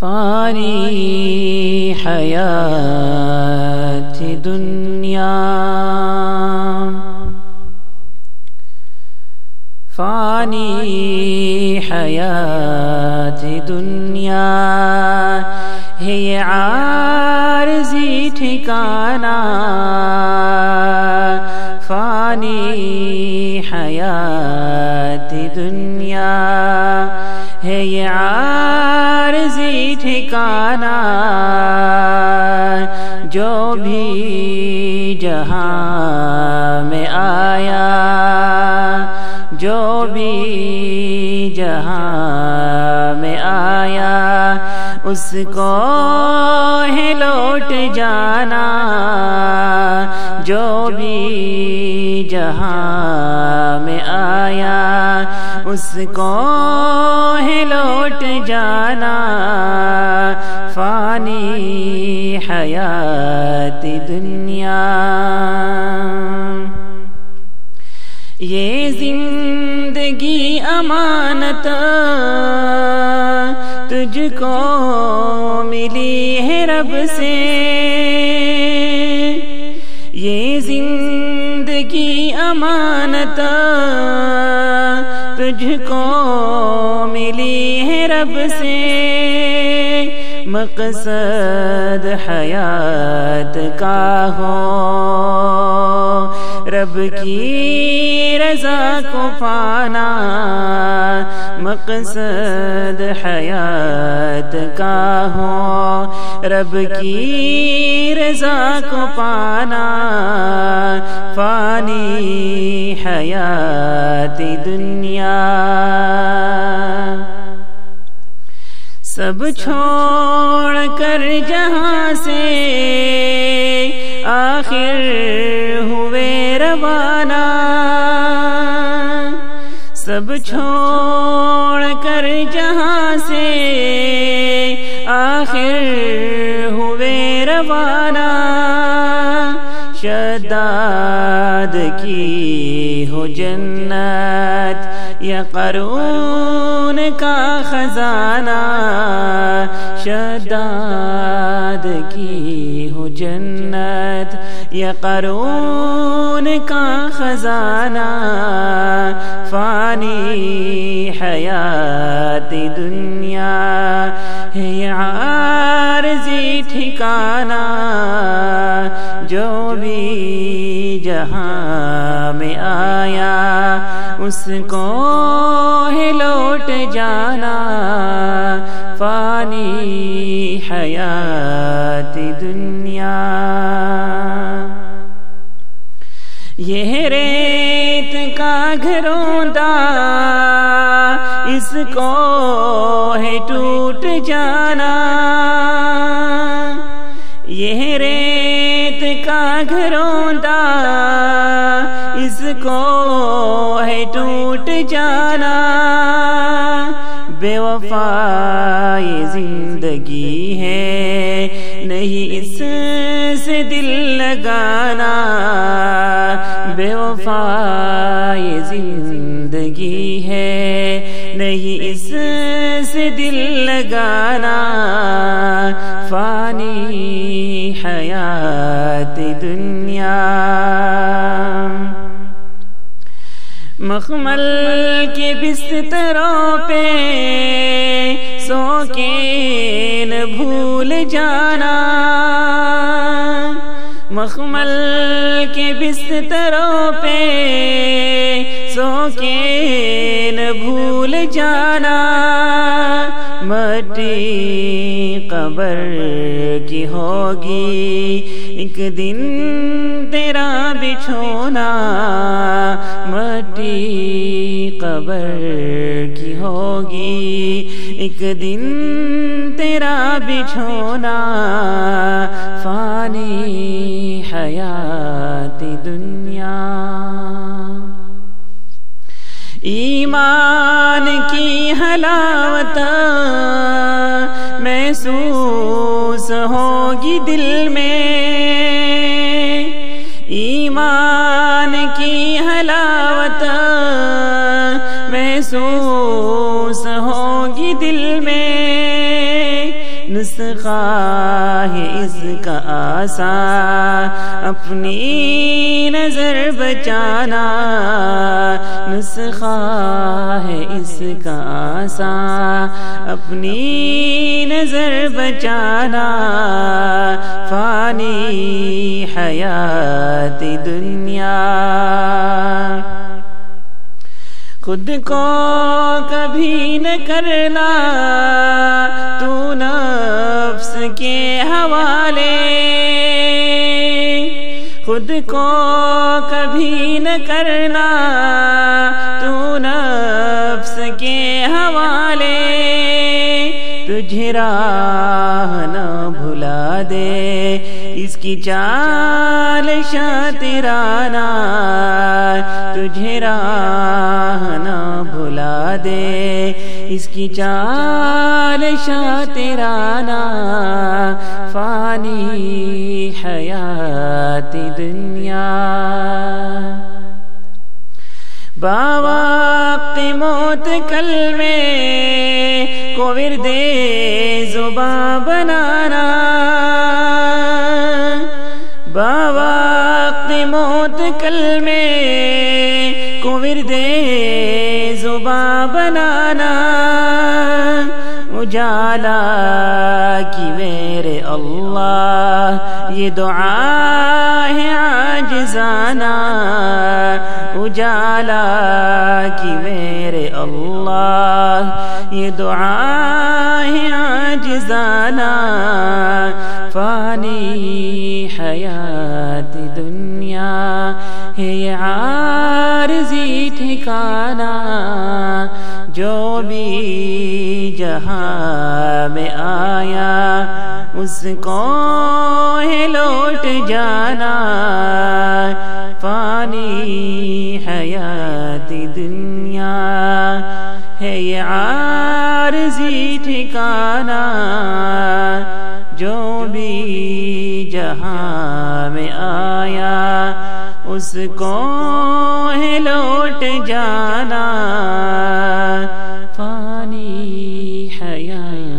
فاني حياتي دنيا. فاني حياتي دنيا. هي عارزي تكانا فاني حياتي دنيا. هي عارزي عارضی ٹھکانہ جو بھی جہاں میں آیا، جو بھی جہاں میں آیا، اس کو ہے لوٹ جانا، جو بھی جہاں میں آیا، اس کو ہے لوٹ جانا۔ فانی حیات دنیا۔ یہ زندگی امانت تجھ کو ملی ہے رب سے۔ یہ زندگی امانت تجھ کو ملی ہے رب سے۔ مقصد حیات کا ہو رب کی رضا کو پانا مقصد حیات کا ہو رب کی رضا کو پانا فانی حیات دنیا سب چھوڑ کر جہاں سے آخر ہوئے روانہ۔ سب چھوڑ کر جہاں سے آخر ہوئے روانہ۔ شداد کی ہو جنت۔ یا قرون کا خزانہ شداد کی ہو جنت۔ یا قرون کا خزانہ، فانی حیات دنیا۔ ہے عارضی ٹھکانہ، جو بھی جہاں میں آیا۔ اس کو ہے لوٹ جانا، فانی حیات دنیا۔ یہ ریت کا گھروندا اس کو ہے ٹوٹ جانا۔ یہ ریت کا گھروندا اس کو ہے ٹوٹ جانا۔ بے وفا یہ زندگی ہے، نہیں اس سے دل لگانا۔ بے وفا یہ زندگی ہے، نہیں اس سے دل لگانا۔ فانی حیات دنیا۔ مخمل کے بستروں پہ سو کے بھول جانا۔ مخمل کے بستروں پہ سو کے بھول جانا۔ مٹی قبر کی ہوگی۔ ایک دن تیرا بچھونا۔ مٹی قبر کی ہوگی۔ ایک دن تیرا بچھونا۔ فانی حیات دنیا۔ ایمان کی حلاوت محسوس ہوگی دل میں۔ ایمان کی حلاوت محسوس ہوگی دل میں۔ نسخہ ہے اس کا آسان اپنی نظر بچانا نسخہ ہے اس کا آسان اپنی نظر بچانا فانی حیات دنیا۔ خود کو کبھی نہ کرنا۔ تو نفس کے حوالے۔ خود کو کبھی نہ کرنا۔ تو نفس کے حوالے۔ تجھے راہ نہ بھلا دے۔ اس کی چال شاطرانہ تجھے راہ دے۔ اس کی چال شاطرانہ فانی حیات دنیا۔ باوقت موت کل میں کو ورد زباں بنانا۔ باوقت موت کل میں ورد زباں بنانا اجالا کی میرے اللہ یہ دعا ہے عاجزانہ اجالا کی میرے اللہ یہ دعا ہے عاجزانہ فانی حیات دنیا ہے عارضی ٹھکانا جو بھی جہاں میں آیا، اس کو ہے لوٹ جانا۔ فانی حیات دنیا ہے یہ عارضی ٹھکانا۔ جو بھی جہاں میں آیا اس کو ہے لوٹ جانا پانی حیا